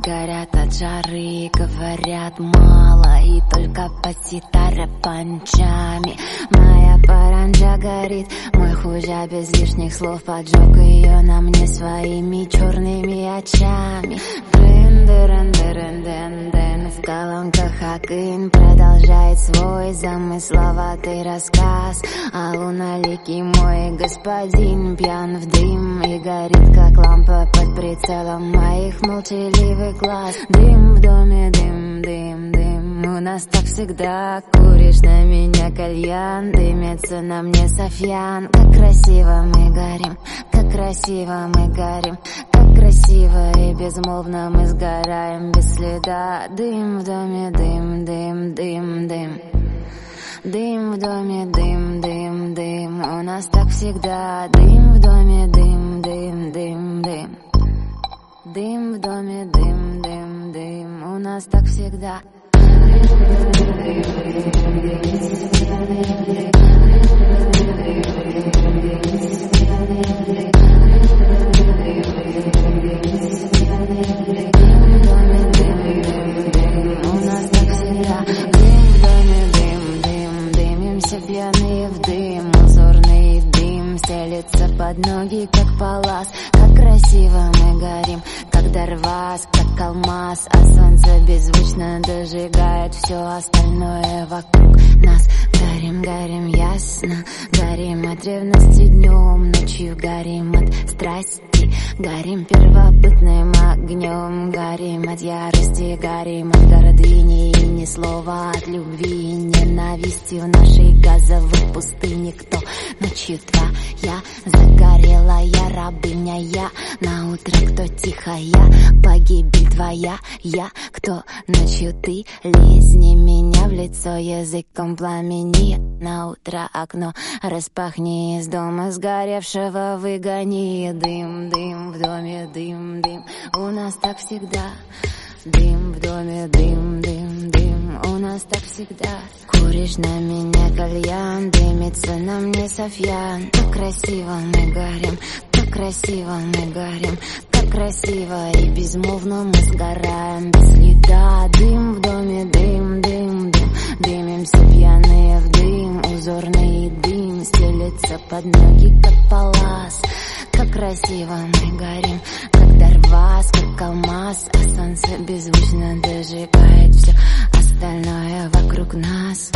горят от жары Говорят мало и только по ситаре панчами. Моя паранджа горит, мой хужа без лишних слов Поджег ее на мне своими черными очами. Дын, дырын, дырын, дын, дын В колонках Акын продолжает свой замысловатый рассказ. А луналикий мой господин пьян в дым И горит, как лампа под прицелом моих молчаливых глаз. Дым в доме, дым, дым, дым. У нас так всегда Куришь на меня кальян Дымится на мне Софьян. Как красиво мы горим Как красиво мы горим красиво и безмолвно мы сгораем Без следа. Дым в доме, дым, дым, дым, дым. Дым в доме, дым, дым, дым. У нас так всегда. Дым в доме, дым, дым, дым, дым. Дым в доме, дым, дым, дым. У нас так всегда. У под ноги, как палас. Как красиво мы горим, как дорвас, как алмаз. А солнце беззвучно дожигает все остальное вокруг нас. Горим, горим ясно, горим от ревности днем Ночью горим от страсти, горим первобытным огнем Горим от ярости, горим от гордыни. И ни слова от любви и ненависти В нашей газовой пустыне. Кто ночью твоя загорелая рабыня Я. На утро кто тихая, погибель твоя. Я кто ночью ты, лизни меня в лицо языком пламени. На утро окно распахни из дома сгоревшего выгони. Дым, дым в доме, дым, дым. У нас так всегда. Дым в доме, дым, дым, дым У нас так всегда. Куришь на меня кальян Дымится на мне Софьян. Так красиво мы горим Так красиво мы горим Так красиво и безмолвно мы сгораем. Без следа Дым в доме, дым, дым, дым. Дымимся пьяные в дым Узорный дым стелется под ноги, как палас. Как красиво мы горим, как дорвас, как алмаз А солнце беззвучно дожигает все остальное вокруг нас